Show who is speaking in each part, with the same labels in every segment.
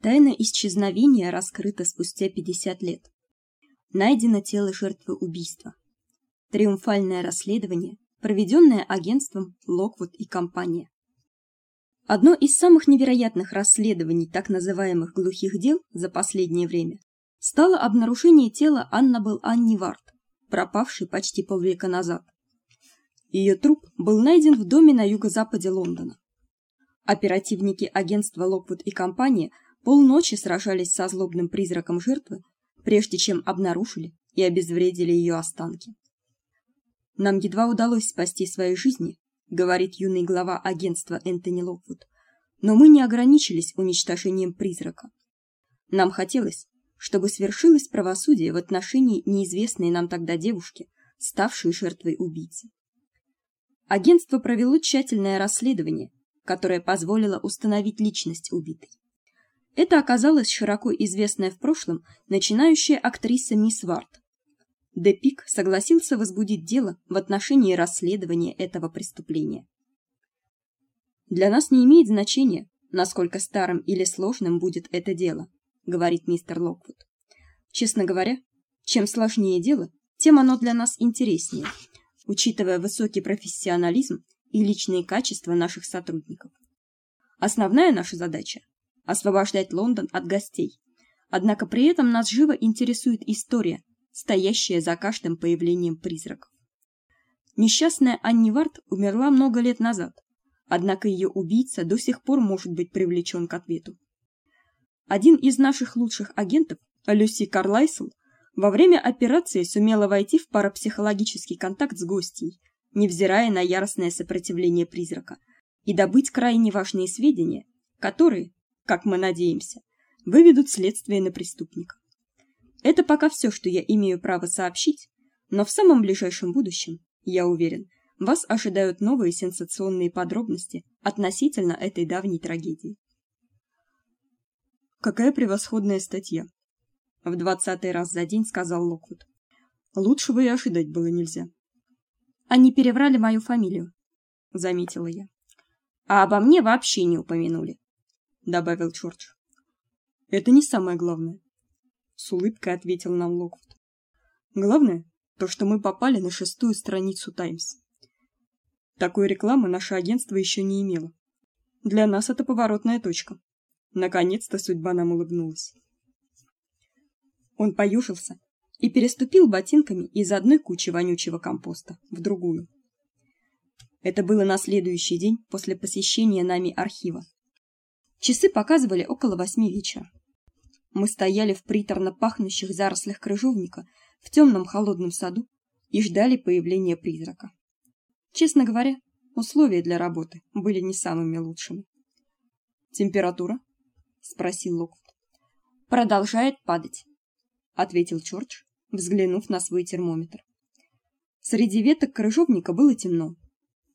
Speaker 1: Тайна исчезновения раскрыта спустя 50 лет. Найдено тело жертвы убийства. Триумфальное расследование, проведенное агентством Локвуд и компания. Одно из самых невероятных расследований так называемых глухих дел за последнее время стало обнаружение тела Аннабелл Анни Варт, пропавшей почти полвека назад. Ее труп был найден в доме на юго-западе Лондона. Оперативники агентства Локвуд и компания – полночи сражались со злобным призраком жертвы, прежде чем обнаружили и обезвредили ее останки. Нам едва удалось спасти свои жизни, говорит юный глава агентства Энтони Локвуд. Но мы не ограничились уничтожением призрака. Нам хотелось, чтобы свершилось правосудие в отношении неизвестной нам тогда девушки, ставшей жертвой убийцы. Агентство провело тщательное расследование, которое позволило установить личность убитой. Это оказалась широко известная в прошлом начинающая актриса Мисс Варт. Депик согласился возбудить дело в отношении расследования этого преступления. Для нас не имеет значения, насколько старым или сложным будет это дело, говорит мистер Локвуд. Честно говоря, чем сложнее дело, тем оно для нас интереснее, учитывая высокий профессионализм и личные качества наших сотрудников. Основная наша задача освобождать Лондон от гостей. Однако при этом нас живо интересует история, стоящая за каждым появлением призраков. Несчастная Анни Варт умерла много лет назад, однако ее убийца до сих пор может быть привлечен к ответу. Один из наших лучших агентов, Люси Карлайсел, во время операции сумела войти в парапсихологический контакт с гостьей, невзирая на яростное сопротивление призрака, и добыть крайне важные сведения, которые, как мы надеемся, выведут следствие на преступника. Это пока все, что я имею право сообщить, но в самом ближайшем будущем, я уверен, вас ожидают новые сенсационные подробности относительно этой давней трагедии. Какая превосходная статья, в двадцатый раз за день сказал Локвуд. Лучшего и ожидать было нельзя. Они переврали мою фамилию, заметила я. А обо мне вообще не упомянули добавил Чёрч. Это не самое главное, с улыбкой ответил нам Локвуд. Главное то, что мы попали на шестую страницу Таймс. Такой рекламы наше агентство еще не имело. Для нас это поворотная точка. Наконец-то судьба нам улыбнулась. Он поюшился и переступил ботинками из одной кучи вонючего компоста в другую. Это было на следующий день после посещения нами архива. Часы показывали около восьми вечера. Мы стояли в приторно пахнущих зарослях крыжовника в темном холодном саду и ждали появления призрака. Честно говоря, условия для работы были не самыми лучшими. Температура? спросил Локвуд. Продолжает падать, ответил Чёрч, взглянув на свой термометр. Среди веток крыжовника было темно.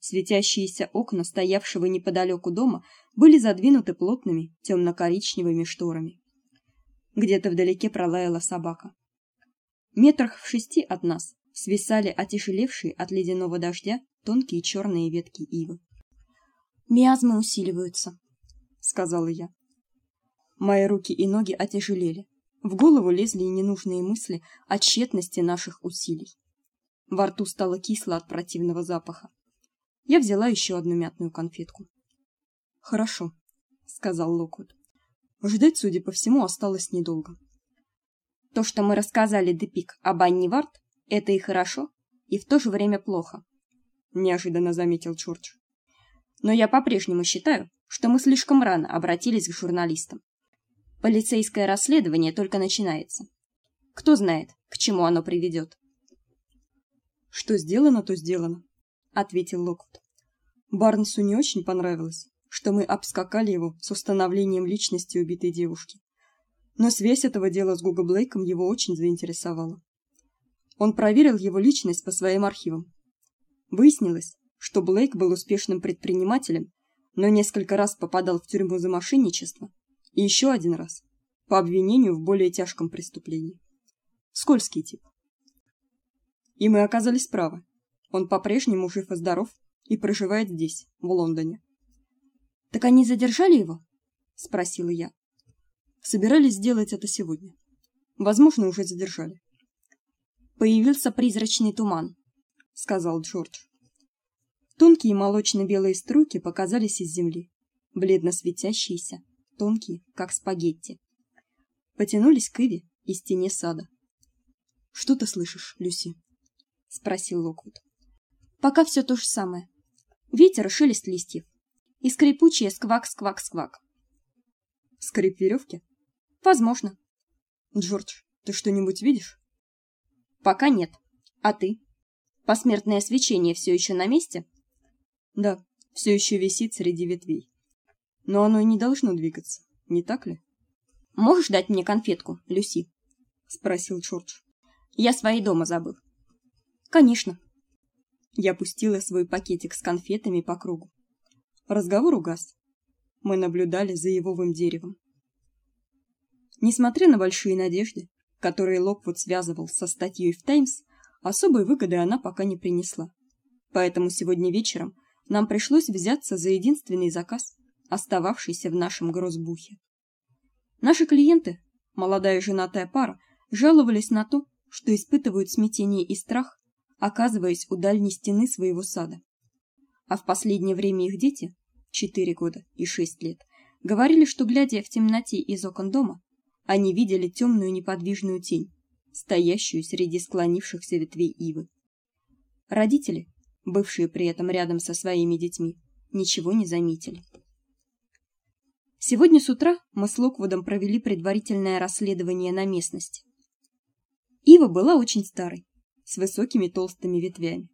Speaker 1: Светящиеся окна стоявшего неподалеку дома были задвинуты плотными темно коричневыми шторами. Где-то вдалеке пролаяла собака. Метрах в шести от нас свисали отяжелевшие от ледяного дождя тонкие черные ветки ивы. Миазмы усиливаются, сказала я. Мои руки и ноги отяжелели. В голову лезли ненужные мысли о тщетности наших усилий. Во рту стало кисло от противного запаха. Я взяла еще одну мятную конфетку. Хорошо, сказал Локвуд. Ждать, судя по всему, осталось недолго. То, что мы рассказали Депик об Анне Варт, это и хорошо, и в то же время плохо, неожиданно заметил Чёрч. Но я по-прежнему считаю, что мы слишком рано обратились к журналистам. Полицейское расследование только начинается. Кто знает, к чему оно приведет. Что сделано, то сделано, ответил Локвуд. Барнсу не очень понравилось, что мы обскакали его с установлением личности убитой девушки. Но связь этого дела с Гуго Блейком его очень заинтересовала. Он проверил его личность по своим архивам. Выяснилось, что Блейк был успешным предпринимателем, но несколько раз попадал в тюрьму за мошенничество, и еще один раз по обвинению в более тяжком преступлении. Скользкий тип. И мы оказались правы. Он по-прежнему жив и здоров и проживает здесь, в Лондоне. Так они задержали его? спросила я. Собирались сделать это сегодня. Возможно, уже задержали. Появился призрачный туман, сказал Джордж. Тонкие молочно-белые струйки показались из земли, бледно светящиеся, тонкие, как спагетти. Потянулись к Иве из тени сада. Что ты слышишь, Люси? спросил Локвуд. Пока все то же самое. Ветер и шелест листьев. И скрипучее сквак-сквак-сквак. Скрип веревки? Возможно. Джордж, ты что-нибудь видишь? Пока нет. А ты? Посмертное свечение все еще на месте? Да, все еще висит среди ветвей. Но оно и не должно двигаться, не так ли? Можешь дать мне конфетку, Люси? спросил Джордж. Я свои дома забыл. Конечно. Я пустила свой пакетик с конфетами по кругу. Разговор угас. Мы наблюдали за ивовым деревом. Несмотря на большие надежды, которые Локвуд связывал со статьей в Таймс, особой выгоды она пока не принесла. Поэтому сегодня вечером нам пришлось взяться за единственный заказ, остававшийся в нашем грозбухе. Наши клиенты, молодая женатая пара, жаловались на то, что испытывают смятение и страх, оказываясь у дальней стены своего сада. А в последнее время их дети, 4 года и 6 лет, говорили, что глядя в темноте из окон дома, они видели темную неподвижную тень, стоящую среди склонившихся ветвей ивы. Родители, бывшие при этом рядом со своими детьми, ничего не заметили. Сегодня с утра мы с Локвудом провели предварительное расследование на местности. Ива была очень старой, с высокими толстыми ветвями.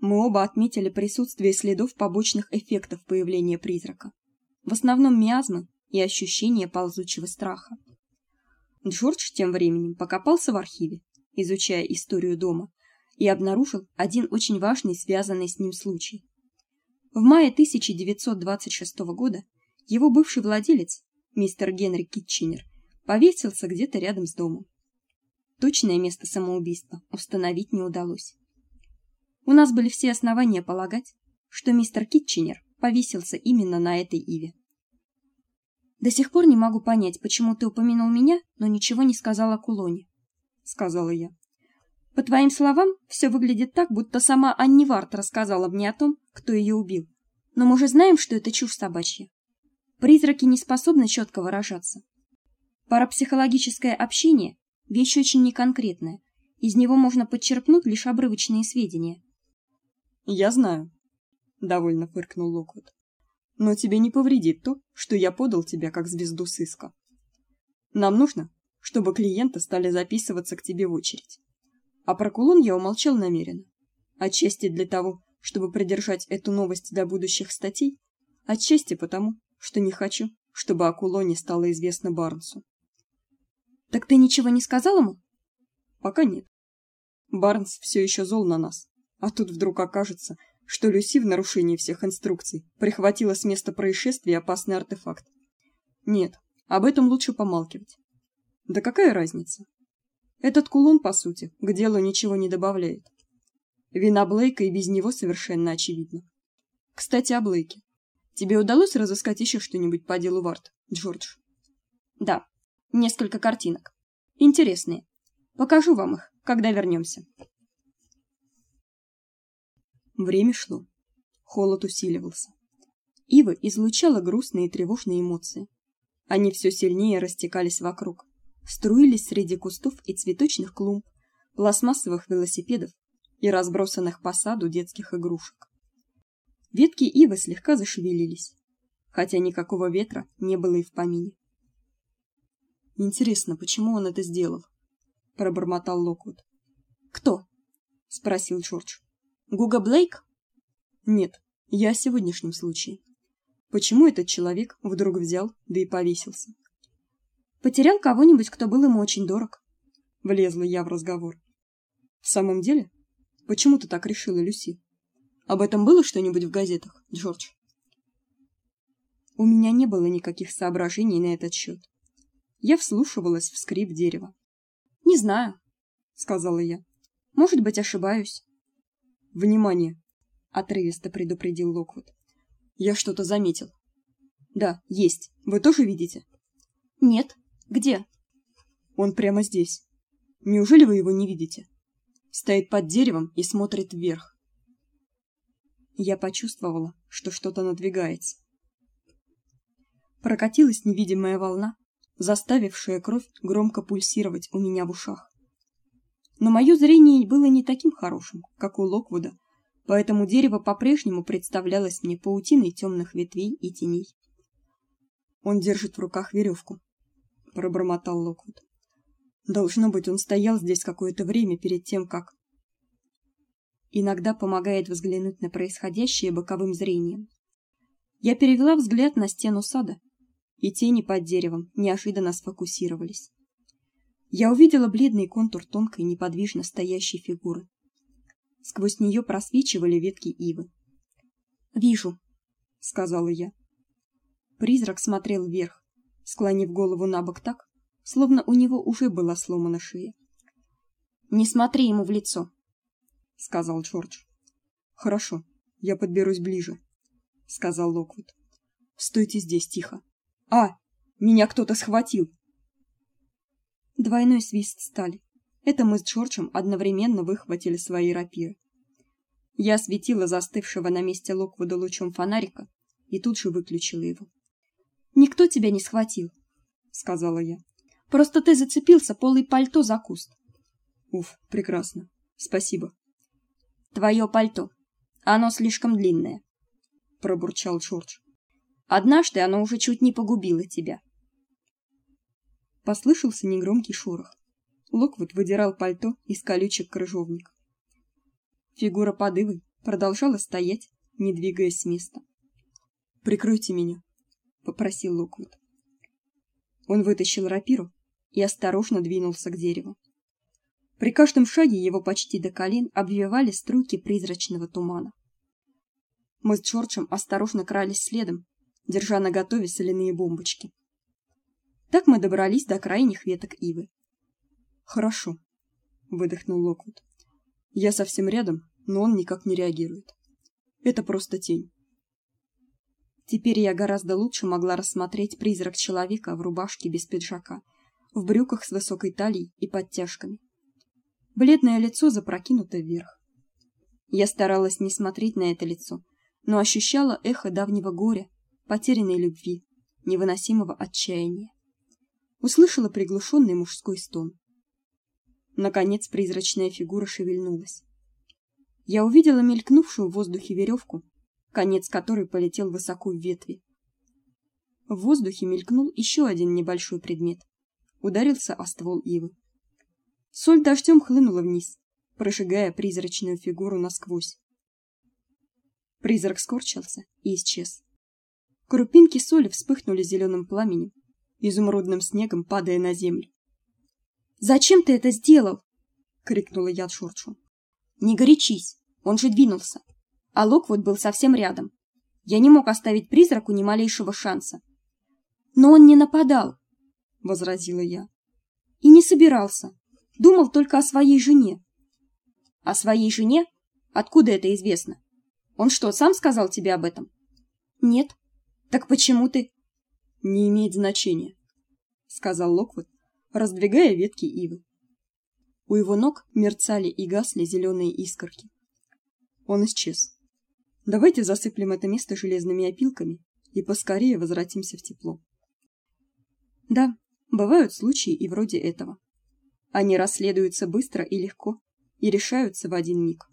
Speaker 1: Мы оба отметили присутствие следов побочных эффектов появления призрака. В основном миазмы и ощущение ползучего страха. Джордж тем временем покопался в архиве, изучая историю дома, и обнаружил один очень важный связанный с ним случай. В мае 1926 года его бывший владелец, мистер Генри Китченер, повесился где-то рядом с домом. Точное место самоубийства установить не удалось. У нас были все основания полагать, что мистер Китченер повесился именно на этой иве. До сих пор не могу понять, почему ты упомянул меня, но ничего не сказал о кулоне, сказала я. По твоим словам, все выглядит так, будто сама Анни Варт рассказала мне о том, кто ее убил. Но мы же знаем, что это чушь собачья. Призраки не способны четко выражаться. Парапсихологическое общение вещь очень неконкретная. Из него можно подчерпнуть лишь обрывочные сведения. Я знаю, довольно фыркнул Локвуд но тебе не повредит то, что я подал тебя как звезду сыска. Нам нужно, чтобы клиенты стали записываться к тебе в очередь. А про кулон я умолчал намеренно. Отчасти для того, чтобы придержать эту новость до будущих статей, отчасти потому, что не хочу, чтобы о кулоне стало известно Барнсу. Так ты ничего не сказал ему? Пока нет. Барнс все еще зол на нас, а тут вдруг окажется, что Люси в нарушении всех инструкций прихватила с места происшествия опасный артефакт. Нет, об этом лучше помалкивать. Да какая разница? Этот кулон, по сути, к делу ничего не добавляет. Вина Блейка и без него совершенно очевидна. Кстати, о Блейке. Тебе удалось разыскать еще что-нибудь по делу Варт, Джордж? Да, несколько картинок. Интересные. Покажу вам их, когда вернемся. Время шло. Холод усиливался. Ива излучала грустные и тревожные эмоции. Они все сильнее растекались вокруг, струились среди кустов и цветочных клумб, пластмассовых велосипедов и разбросанных по саду детских игрушек. Ветки ивы слегка зашевелились, хотя никакого ветра не было и в помине. Интересно, почему он это сделал? пробормотал Локвуд. Кто? спросил Джордж. Гуга Блейк? Нет, я о сегодняшнем случае. Почему этот человек вдруг взял, да и повесился? Потерял кого-нибудь, кто был ему очень дорог. Влезла я в разговор. В самом деле? Почему ты так решила, Люси? Об этом было что-нибудь в газетах, Джордж? У меня не было никаких соображений на этот счет. Я вслушивалась в скрип дерева. Не знаю, сказала я. Может быть, ошибаюсь. Внимание, отрывисто предупредил Локвуд. Я что-то заметил. Да, есть. Вы тоже видите? Нет. Где?
Speaker 2: Он прямо здесь. Неужели вы его не видите? Стоит под деревом и смотрит вверх. Я почувствовала, что что-то надвигается. Прокатилась невидимая волна, заставившая кровь громко пульсировать у меня в ушах. Но мое зрение было не таким хорошим, как у Локвуда, поэтому дерево по-прежнему представлялось мне паутиной темных ветвей и теней. Он держит в руках веревку, пробормотал Локвуд. Должно быть, он стоял здесь какое-то время перед тем, как Иногда помогает взглянуть на происходящее боковым зрением. Я перевела взгляд на стену сада, и тени под деревом неожиданно сфокусировались. Я увидела бледный контур тонкой неподвижно стоящей фигуры. Сквозь нее просвечивали ветки ивы. "Вижу", сказала я. Призрак смотрел вверх, склонив голову набок так, словно у него уже была сломана шея. "Не смотри ему в лицо", сказал Джордж. Хорошо, я подберусь ближе, сказал Локвуд. Стойте здесь тихо. А, меня кто-то схватил. Двойной свист стали. Это мы с Джорджем одновременно выхватили свои рапиры. Я светила застывшего на месте Локвуда лучом фонарика и тут же выключила его. Никто тебя не схватил, сказала я. Просто ты зацепился полой пальто за куст. Уф, прекрасно. Спасибо. Твое пальто. Оно слишком длинное, пробурчал Джордж. Однажды оно уже чуть не погубило тебя. Послышался негромкий шорох. Локвуд выдирал пальто из колючек крыжовника. Фигура подывы продолжала стоять, не двигаясь с места. "Прикройте меня", попросил Локвуд. Он вытащил рапиру и осторожно двинулся к дереву. При каждом шаге его почти до колен обвивали струйки призрачного тумана. Мы с Джорджем осторожно крались следом, держа наготове соляные бомбочки. Так мы добрались до крайних веток ивы. Хорошо, выдохнул Локвуд. Я совсем рядом, но он никак не реагирует. Это просто тень. Теперь я гораздо лучше могла рассмотреть призрак человека в рубашке без пиджака, в брюках с высокой талией и подтяжками. Бледное лицо запрокинуто вверх. Я старалась не смотреть на это лицо, но ощущала эхо давнего горя, потерянной любви, невыносимого отчаяния. Услышала приглушенный мужской стон. Наконец призрачная фигура шевельнулась. Я увидела мелькнувшую в воздухе веревку, конец которой полетел высоко в ветви. В воздухе мелькнул еще один небольшой предмет. Ударился о ствол ивы. Соль дождем хлынула вниз, прожигая призрачную фигуру насквозь. Призрак скорчился и исчез. Крупинки соли вспыхнули зеленым пламенем, изумрудным снегом падая на землю. "Зачем ты это сделал?" крикнула я Шурчу. "Не горячись, он же двинулся. А Локвуд был совсем рядом. Я не мог оставить призраку ни малейшего шанса. Но он не нападал, возразила я. И не собирался. Думал только о своей жене. О своей жене? Откуда это известно? Он что, сам сказал тебе об этом? Нет. Так почему ты Не имеет значения, сказал Локвуд, раздвигая ветки ивы. У его ног мерцали и гасли зеленые искорки. Он исчез. Давайте засыплем это место железными опилками и поскорее возвратимся в тепло. Да, бывают случаи и вроде этого. Они расследуются быстро и легко и решаются в один миг.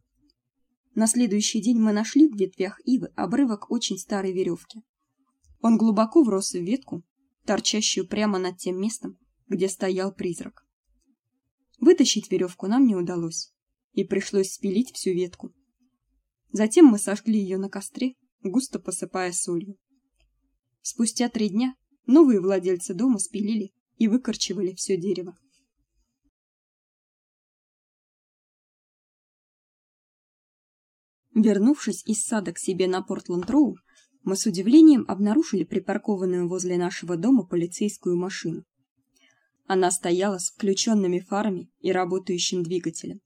Speaker 2: На следующий день мы нашли в ветвях ивы обрывок очень старой веревки. Он глубоко врос в ветку, торчащую прямо над тем местом, где стоял призрак. Вытащить веревку нам не удалось, и пришлось спилить всю ветку. Затем мы сожгли ее на костре, густо посыпая солью. Спустя три дня новые владельцы дома спилили и выкорчевали все дерево. Вернувшись из сада к себе на Портленд-роу, мы с удивлением обнаружили припаркованную возле нашего дома полицейскую машину. Она стояла с включенными фарами и работающим двигателем.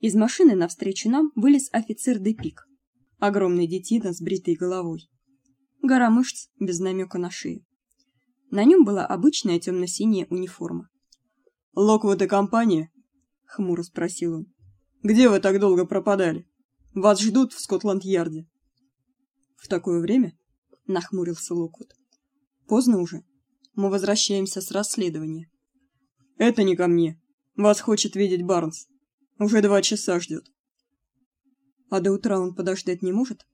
Speaker 2: Из машины навстречу нам вылез офицер Депик, огромный детина с бритой головой. Гора мышц без намека на шею.
Speaker 1: На нем была обычная темно синяя униформа.
Speaker 2: "Локвуд и компания?" хмуро спросил он. "Где вы так долго пропадали? Вас ждут в Скотланд-Ярде".
Speaker 1: "В такое время?" нахмурился Локвуд. "Поздно уже. Мы возвращаемся с расследования".
Speaker 2: "Это не ко мне. Вас хочет видеть Барнс. Уже два часа ждет.
Speaker 1: А до утра он подождать не может?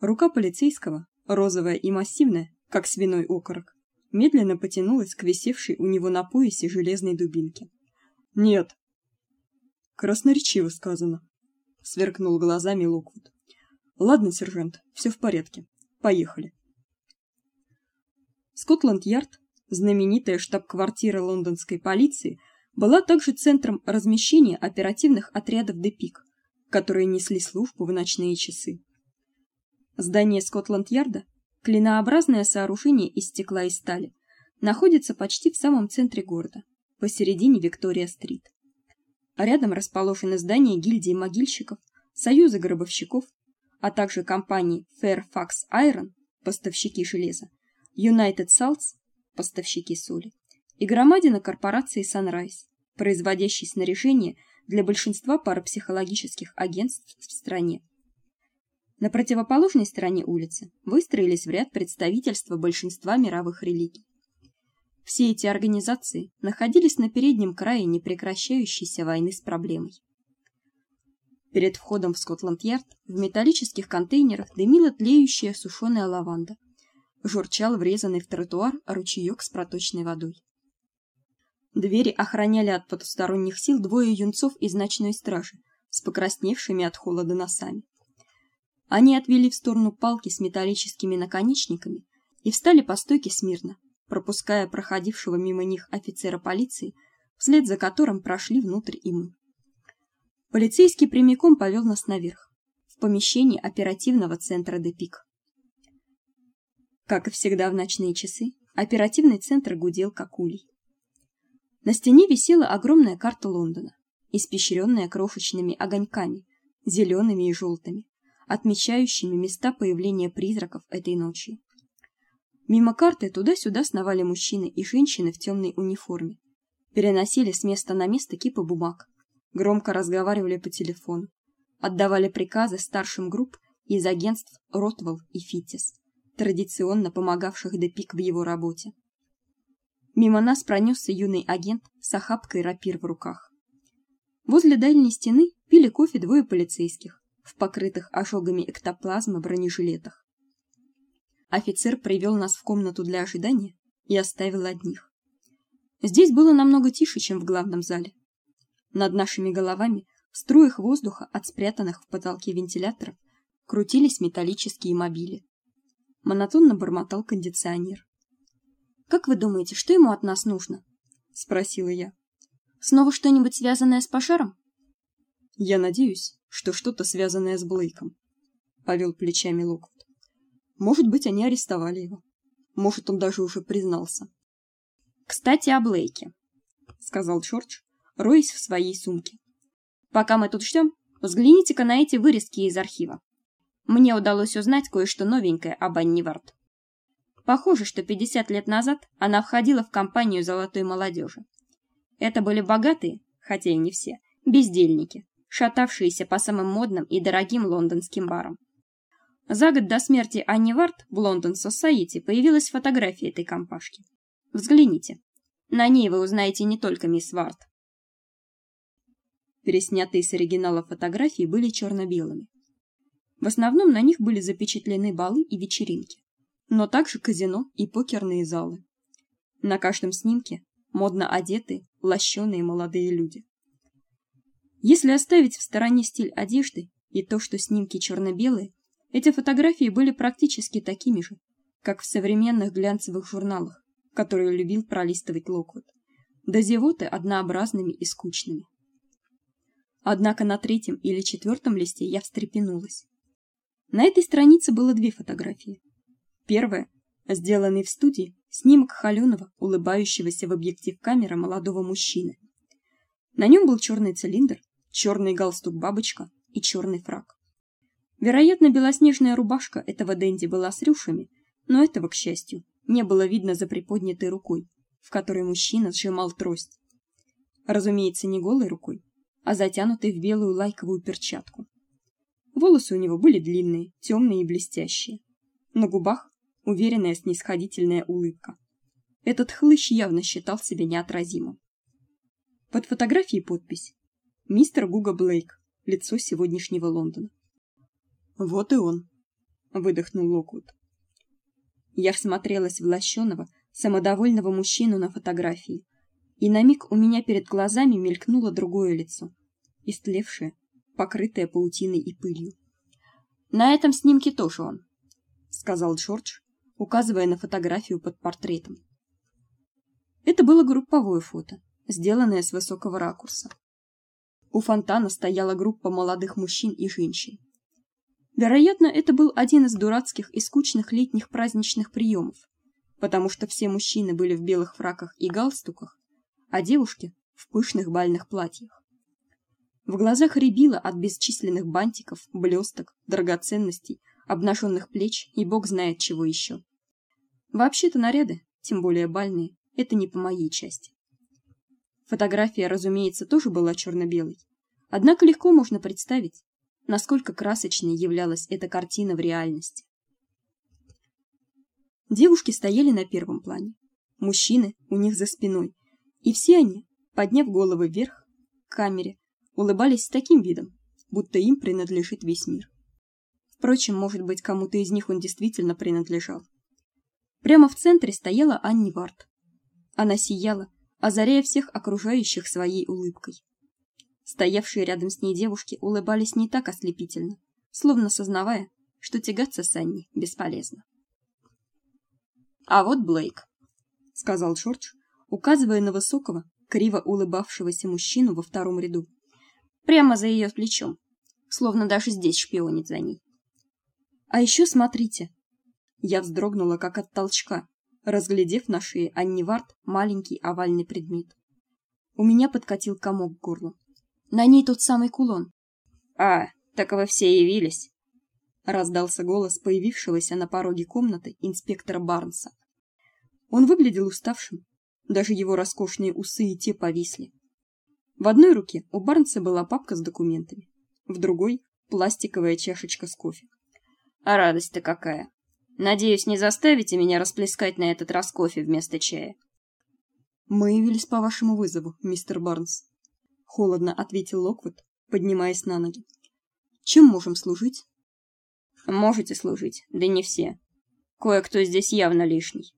Speaker 1: Рука полицейского, розовая и массивная, как свиной окорок, медленно потянулась к висевшей у него на поясе железной дубинке.
Speaker 2: Нет.
Speaker 1: Красноречиво сказано, сверкнул глазами Локвуд. Ладно, сержант, все в порядке. Поехали. Скотланд-Ярд, знаменитая штаб-квартира лондонской полиции, была также центром размещения оперативных отрядов Депик, которые несли службу в ночные часы. Здание Скотланд-Ярда, клинообразное сооружение из стекла и стали, находится почти в самом центре города, посередине Виктория-стрит. Рядом расположены здания гильдии могильщиков, Союза гробовщиков, а также компании Fairfax Iron, поставщики железа, United Salts, поставщики соли, и громадина корпорации Sunrise, производящей снаряжение для большинства парапсихологических агентств в стране. На противоположной стороне улицы выстроились в ряд представительства большинства мировых религий. Все эти организации находились на переднем крае непрекращающейся войны с проблемой. Перед входом в Скотланд-Ярд в металлических контейнерах дымила тлеющая сушеная лаванда. Журчал врезанный в тротуар ручеек с проточной водой. Двери охраняли от потусторонних сил двое юнцов из ночной стражи с покрасневшими от холода носами. Они отвели в сторону палки с металлическими наконечниками и встали по стойке смирно, пропуская проходившего мимо них офицера полиции, вслед за которым прошли внутрь и мы. Полицейский прямиком повел нас наверх, в помещение оперативного центра Депик. Как и всегда в ночные часы, оперативный центр гудел как улей. На стене висела огромная карта Лондона, испещренная крошечными огоньками, зелеными и желтыми, отмечающими места появления призраков этой ночью. Мимо карты туда-сюда сновали мужчины и женщины в темной униформе, переносили с места на место кипы бумаг, громко разговаривали по телефону, отдавали приказы старшим групп из агентств Ротвелл и Фитис, традиционно помогавших Депик в его работе. Мимо нас пронесся юный агент с охапкой рапир в руках. Возле дальней стены пили кофе двое полицейских в покрытых ожогами эктоплазмы бронежилетах. Офицер привел нас в комнату для ожидания и оставил одних. Здесь было намного тише, чем в главном зале. Над нашими головами в струях воздуха от спрятанных в потолке вентиляторов крутились металлические мобили. Монотонно бормотал кондиционер. Как вы думаете, что ему от нас нужно? спросила я. Снова что-нибудь связанное с пожаром? Я надеюсь, что что-то связанное с Блейком, повел плечами Локвуд. Может быть, они арестовали его. Может, он даже уже признался. Кстати, о Блейке, сказал Чёрч, роясь в своей сумке. Пока мы тут ждем, взгляните-ка на эти вырезки из архива. Мне удалось узнать кое-что новенькое об Анне Варт. Похоже, что 50 лет назад она входила в компанию золотой молодежи. Это были богатые, хотя и не все, бездельники, шатавшиеся по самым модным и дорогим лондонским барам. За год до смерти Анни Варт в Лондон Society появилась фотография этой компашки. Взгляните. На ней вы узнаете не только мисс Варт. Переснятые с оригинала фотографии были черно белыми В основном на них были запечатлены балы и вечеринки но также казино и покерные залы. На каждом снимке модно одетые, лощеные молодые люди. Если оставить в стороне стиль одежды и то, что снимки черно белые эти фотографии были практически такими же, как в современных глянцевых журналах, которые любил пролистывать Локвуд. Да зевоты однообразными и скучными. Однако на третьем или четвертом листе я встрепенулась. На этой странице было две фотографии. Первое сделанный в студии снимок холёного, улыбающегося в объектив камеры молодого мужчины. На нем был черный цилиндр, черный галстук-бабочка и черный фрак. Вероятно, белоснежная рубашка этого денди была с рюшами, но этого, к счастью, не было видно за приподнятой рукой, в которой мужчина сжимал трость. Разумеется, не голой рукой, а затянутой в белую лайковую перчатку. Волосы у него были длинные, темные и блестящие. На губах уверенная снисходительная улыбка. Этот хлыщ явно считал себя неотразимым. Под фотографией подпись: Мистер Гуга Блейк, лицо сегодняшнего Лондона.
Speaker 2: Вот и он, выдохнул Локвуд.
Speaker 1: Я всмотрелась в лощеного, самодовольного мужчину на фотографии, и на миг у меня перед глазами мелькнуло другое лицо, истлевшее, покрытое паутиной и пылью. На этом снимке тоже он, сказал Джордж, указывая на фотографию под портретом. Это было групповое фото, сделанное с высокого ракурса. У фонтана стояла группа молодых мужчин и женщин. Вероятно, это был один из дурацких и скучных летних праздничных приемов, потому что все мужчины были в белых фраках и галстуках, а девушки в пышных бальных платьях. В глазах рябило от бесчисленных бантиков, блесток, драгоценностей, обнаженных плеч и бог знает чего еще. Вообще-то наряды, тем более бальные, это не по моей части. Фотография, разумеется, тоже была черно белой Однако легко можно представить, насколько красочной являлась эта картина в реальности. Девушки стояли на первом плане, мужчины у них за спиной, и все они, подняв головы вверх к камере, улыбались с таким видом, будто им принадлежит весь мир. Впрочем, может быть, кому-то из них он действительно принадлежал. Прямо в центре стояла Анни Варт. Она сияла, озаряя всех окружающих своей улыбкой. Стоявшие рядом с ней девушки улыбались не так ослепительно, словно сознавая, что тягаться с Анни бесполезно. А вот Блейк, сказал Джордж, указывая на высокого, криво улыбавшегося мужчину во втором ряду, прямо за ее плечом, словно даже здесь шпионит за ней. А еще смотрите. Я вздрогнула как от толчка, разглядев на шее Анни Варт маленький овальный предмет. У меня подкатил комок к горлу. На ней тот самый кулон. А, так вы все явились. Раздался голос появившегося на пороге комнаты инспектора Барнса. Он выглядел уставшим, даже его роскошные усы и те повисли. В одной руке у Барнса была папка с документами, в другой пластиковая чашечка с кофе. А радость-то какая. Надеюсь, не заставите меня расплескать на этот раз кофе вместо чая.
Speaker 2: Мы явились по вашему вызову, мистер Барнс холодно ответил Локвуд, поднимаясь на ноги. Чем можем служить?
Speaker 1: Можете служить, да не все. Кое-кто здесь явно лишний.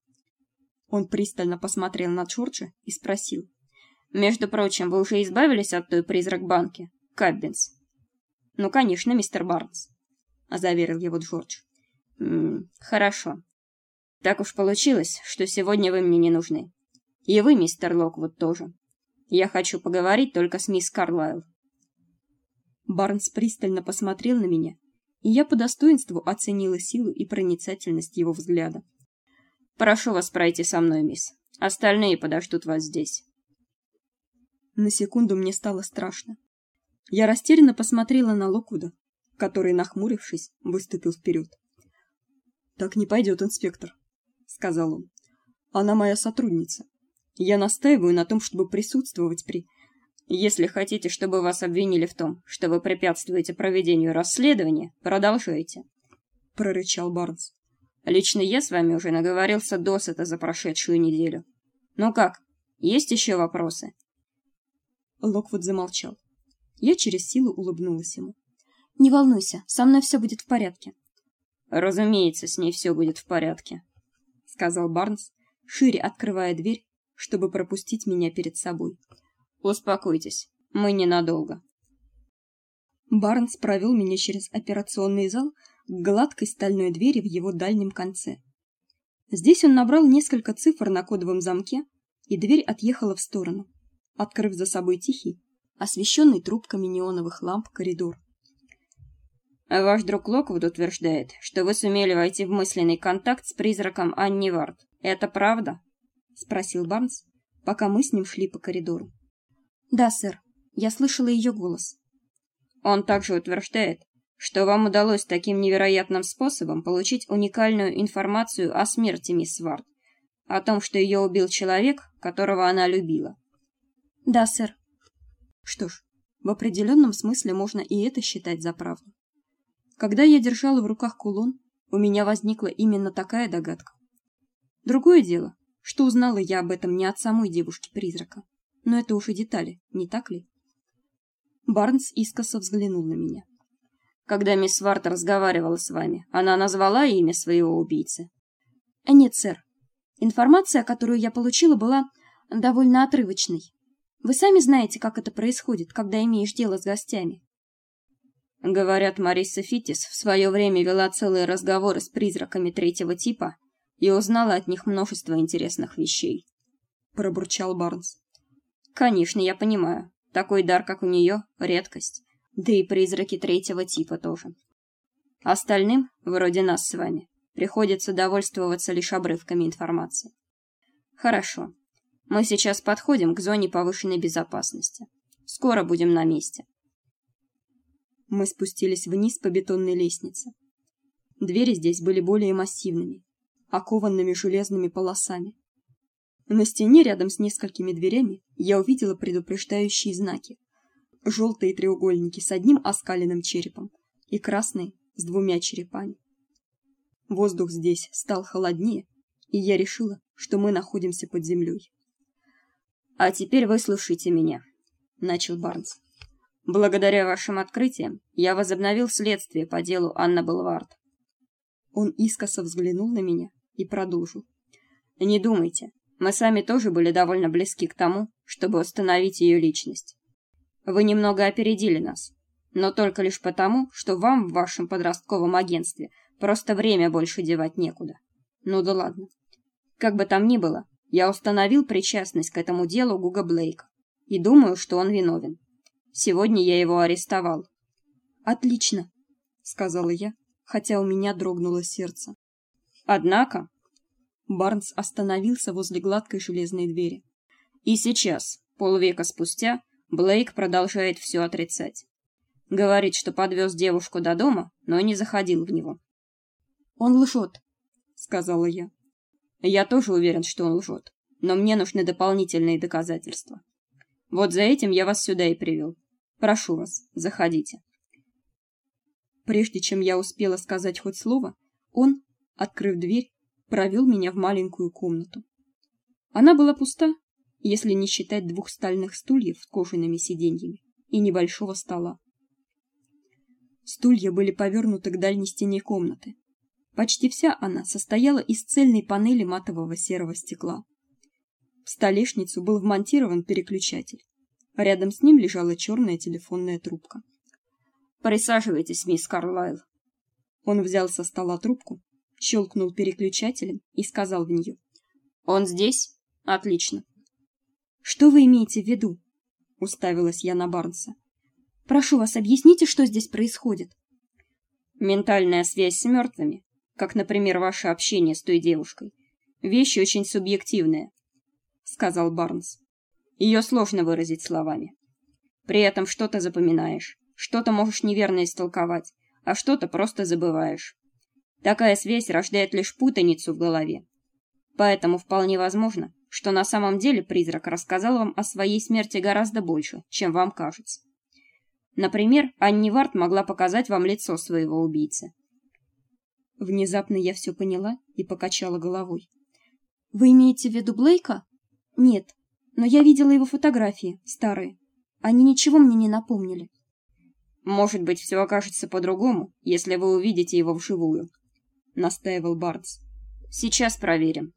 Speaker 1: Он пристально посмотрел на Джорджа и спросил: "Между прочим, вы уже избавились от той призрак-банки, Каббинс?" "Ну, конечно, мистер Барнс", заверил его Джордж. «М хорошо. Так уж получилось, что сегодня вы мне не нужны. И вы, мистер Локвуд, тоже. Я хочу поговорить только с мисс Карлайл. Барнс пристально посмотрел на меня, и я по достоинству оценила силу и проницательность его взгляда. Прошу вас пройти со мной, мисс. Остальные подождут вас здесь.
Speaker 2: На секунду мне стало страшно. Я растерянно посмотрела на Локуда, который, нахмурившись, выступил вперед. Так не пойдет, инспектор, сказал он. Она моя сотрудница. Я настаиваю на том, чтобы присутствовать при Если хотите, чтобы вас обвинили в том, что вы препятствуете проведению расследования, продолжайте, прорычал Барнс. Лично я с вами уже наговорился досыта за прошедшую неделю. Ну как? Есть еще вопросы? Локвуд замолчал. Я через силу улыбнулась ему.
Speaker 1: Не волнуйся, со мной все будет в порядке. Разумеется, с ней все будет в порядке, сказал Барнс, шире открывая дверь чтобы пропустить меня перед собой. Успокойтесь, мы ненадолго.
Speaker 2: Барнс провел меня через операционный зал к гладкой стальной двери в его дальнем конце. Здесь он набрал несколько цифр на кодовом замке, и дверь отъехала в сторону, открыв за собой тихий, освещенный трубками неоновых ламп коридор.
Speaker 1: Ваш друг Локвуд утверждает, что вы сумели войти в мысленный контакт с призраком Анни Вард. Это правда? спросил Барнс, пока мы с ним шли по коридору. Да, сэр. Я слышала ее голос. Он также утверждает, что вам удалось таким невероятным способом получить уникальную информацию о смерти мисс Вард,
Speaker 3: о том, что ее убил человек, которого она любила.
Speaker 1: Да, сэр.
Speaker 2: Что ж, в определенном смысле можно и это считать за правду. Когда я держала в руках кулон, у меня возникла именно такая догадка. Другое дело, что узнала я об этом не от самой девушки-призрака. Но это уж и детали, не так ли? Барнс искоса взглянул на меня.
Speaker 3: Когда мисс Варт разговаривала с вами, она назвала имя своего убийцы?
Speaker 1: А нет, сэр. Информация, которую я получила, была довольно отрывочной. Вы сами знаете, как это происходит, когда имеешь дело с гостями.
Speaker 3: Говорят, Мариса Фитис в свое время вела целые разговоры с призраками третьего типа и узнала от них множество интересных вещей.
Speaker 2: Пробурчал Барнс.
Speaker 3: Конечно, я понимаю. Такой дар, как у нее, редкость. Да и призраки третьего типа тоже. Остальным, вроде нас с вами, приходится довольствоваться лишь обрывками информации. Хорошо. Мы сейчас подходим к зоне повышенной безопасности. Скоро будем на месте.
Speaker 2: Мы спустились вниз по бетонной лестнице. Двери здесь были более массивными, окованными железными полосами. На стене рядом с несколькими дверями я увидела предупреждающие знаки. Желтые треугольники с одним оскаленным черепом и красные с двумя черепами. Воздух здесь стал холоднее, и я решила, что мы находимся под землей.
Speaker 3: А теперь выслушайте меня, начал Барнс. Благодаря вашим открытиям я возобновил следствие по делу Анны Белвард.
Speaker 2: Он искоса взглянул на меня и продолжил:
Speaker 3: "Не думайте, мы сами тоже были довольно близки к тому, чтобы установить ее личность. Вы немного опередили нас, но только лишь потому, что вам в вашем подростковом агентстве просто время больше девать некуда. Ну да ладно. Как бы там ни было, я установил причастность к этому делу Гуга Блейка и думаю, что он виновен. Сегодня я его арестовал.
Speaker 2: Отлично, сказала я, хотя у меня дрогнуло сердце.
Speaker 3: Однако
Speaker 2: Барнс остановился возле гладкой железной двери.
Speaker 3: И сейчас, полвека спустя, Блейк продолжает все отрицать. Говорит, что подвез девушку до дома, но не заходил в него.
Speaker 2: Он лжет, сказала я.
Speaker 3: Я тоже уверен, что он лжет, но мне нужны дополнительные доказательства. Вот за этим я вас сюда и привел. Прошу вас, заходите.
Speaker 2: Прежде чем я успела сказать хоть слово, он, открыв дверь, провел меня в маленькую комнату. Она была пуста, если не считать двух стальных стульев с кожаными сиденьями и небольшого стола. Стулья были повернуты к дальней стене комнаты, Почти вся она состояла из цельной панели матового серого стекла. В столешницу был вмонтирован переключатель. Рядом с ним лежала черная телефонная трубка.
Speaker 3: Присаживайтесь, мисс Карлайл.
Speaker 2: Он взял со стола трубку, щелкнул переключателем и сказал в нее.
Speaker 3: Он здесь? Отлично.
Speaker 1: Что вы имеете в виду? уставилась я на Барнса. Прошу вас, объясните, что здесь происходит.
Speaker 3: Ментальная связь с мертвыми как, например, ваше общение с той девушкой. Вещи очень субъективные, сказал Барнс. Ее сложно выразить словами. При этом что-то запоминаешь, что-то можешь неверно истолковать, а что-то просто забываешь. Такая связь рождает лишь путаницу в голове. Поэтому вполне возможно, что на самом деле призрак рассказал вам о своей смерти гораздо больше, чем вам кажется. Например, Анни Варт могла показать вам лицо своего убийцы,
Speaker 2: Внезапно я все поняла и покачала головой.
Speaker 1: Вы имеете в виду Блейка? Нет, но я видела его фотографии, старые. Они ничего мне не напомнили.
Speaker 3: Может быть, все окажется по-другому, если вы увидите его вживую, настаивал Бартс. Сейчас проверим.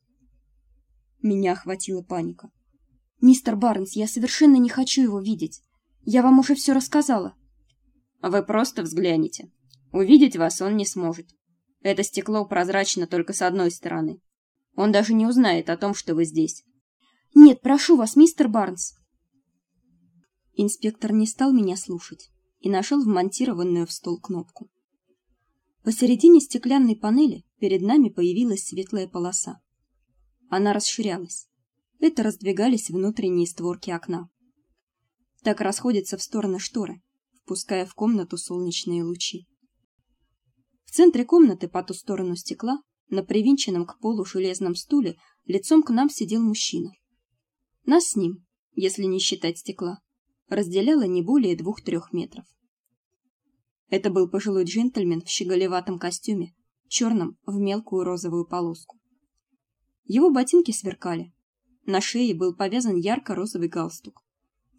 Speaker 2: Меня охватила паника.
Speaker 1: Мистер Барнс, я совершенно не хочу его видеть. Я вам уже все рассказала.
Speaker 3: Вы просто взгляните. Увидеть вас он не сможет. Это стекло прозрачно только с одной стороны. Он даже не узнает о том, что вы здесь.
Speaker 1: Нет, прошу вас, мистер Барнс.
Speaker 2: Инспектор не стал меня слушать и нашел вмонтированную в стол кнопку. Посередине стеклянной панели перед нами появилась светлая полоса. Она расширялась. Это раздвигались внутренние створки окна. Так расходятся в стороны шторы, впуская в комнату солнечные лучи. В центре комнаты по ту сторону стекла, на привинченном к полу железном стуле,
Speaker 1: лицом к нам сидел мужчина. Нас с ним, если не считать стекла, разделяло не более двух-трех метров. Это был пожилой джентльмен в щеголеватом костюме, черном в мелкую розовую полоску. Его ботинки сверкали. На шее был повязан ярко-розовый галстук.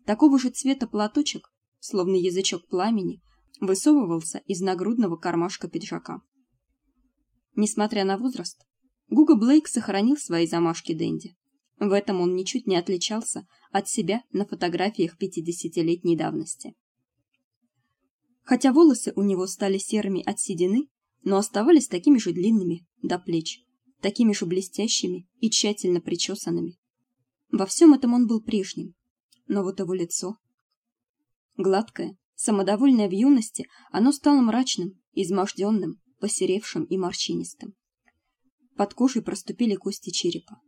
Speaker 1: Такого же цвета платочек, словно язычок пламени, высовывался из нагрудного кармашка пиджака. Несмотря на возраст, Гуга Блейк сохранил свои замашки денди. В этом он ничуть не отличался от себя на фотографиях пятидесятилетней давности. Хотя волосы у него стали серыми от седины, но оставались такими же длинными до плеч, такими же блестящими и тщательно причесанными. Во всем этом он был прежним, но вот его лицо гладкое, самодовольное в юности, оно стало мрачным, изможденным, посеревшим и морщинистым. Под кожей проступили кости черепа.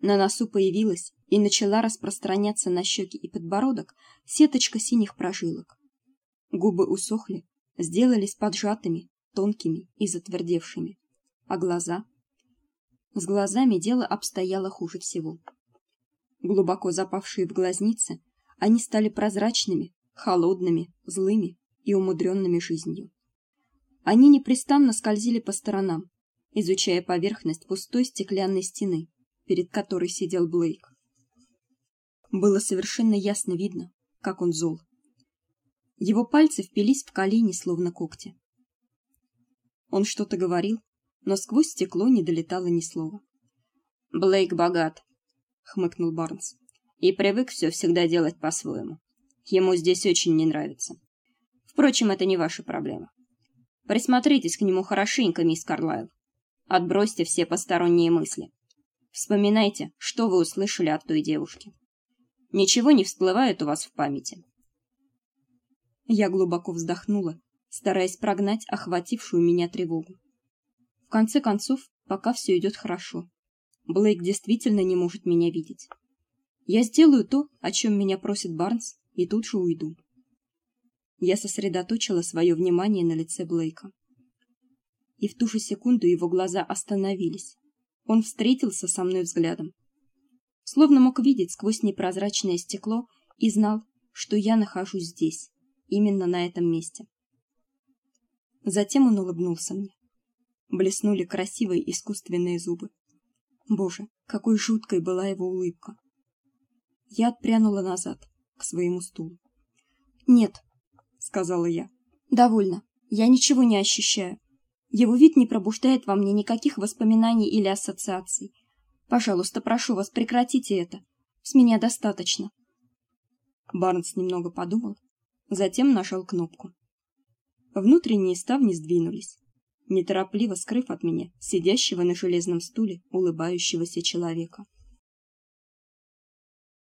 Speaker 1: На носу появилась и начала распространяться на щеки и подбородок сеточка синих прожилок. Губы усохли, сделались поджатыми, тонкими и затвердевшими, а глаза С глазами дело обстояло хуже всего. Глубоко запавшие в глазницы, они стали прозрачными, холодными, злыми и умудренными жизнью. Они непрестанно скользили по сторонам, изучая поверхность пустой стеклянной стены, перед которой сидел Блейк. Было совершенно ясно видно, как он зол. Его пальцы впились в колени словно когти. Он что-то говорил, но сквозь стекло не долетало ни слова.
Speaker 3: Блейк богат, хмыкнул Барнс. И привык все всегда делать по-своему. Ему здесь очень не нравится. Впрочем, это не ваша проблема. Присмотритесь к нему хорошенько, мисс Карлайл. Отбросьте все посторонние мысли. Вспоминайте, что вы услышали от той девушки. Ничего не всплывает у вас в памяти.
Speaker 1: Я глубоко вздохнула, стараясь прогнать охватившую меня тревогу. В конце концов, пока все идет хорошо. Блейк действительно не может меня видеть. Я сделаю то, о чем меня просит Барнс, и тут же уйду. Я сосредоточила свое внимание на лице Блейка. И в ту же секунду его глаза остановились. Он встретился со мной взглядом. Словно мог видеть сквозь непрозрачное стекло и знал, что я нахожусь здесь, именно на этом месте. Затем он улыбнулся мне. Блеснули красивые искусственные зубы. Боже, какой жуткой была его улыбка. Я отпрянула назад, к своему стулу. "Нет", сказала я. "Довольно. Я ничего не ощущаю. Его вид не пробуждает во мне никаких воспоминаний или ассоциаций. Пожалуйста, прошу вас, прекратите это. С меня достаточно". Барнс немного подумал, затем нажал кнопку. Внутренние ставни сдвинулись, неторопливо скрыв от меня сидящего на железном стуле улыбающегося человека.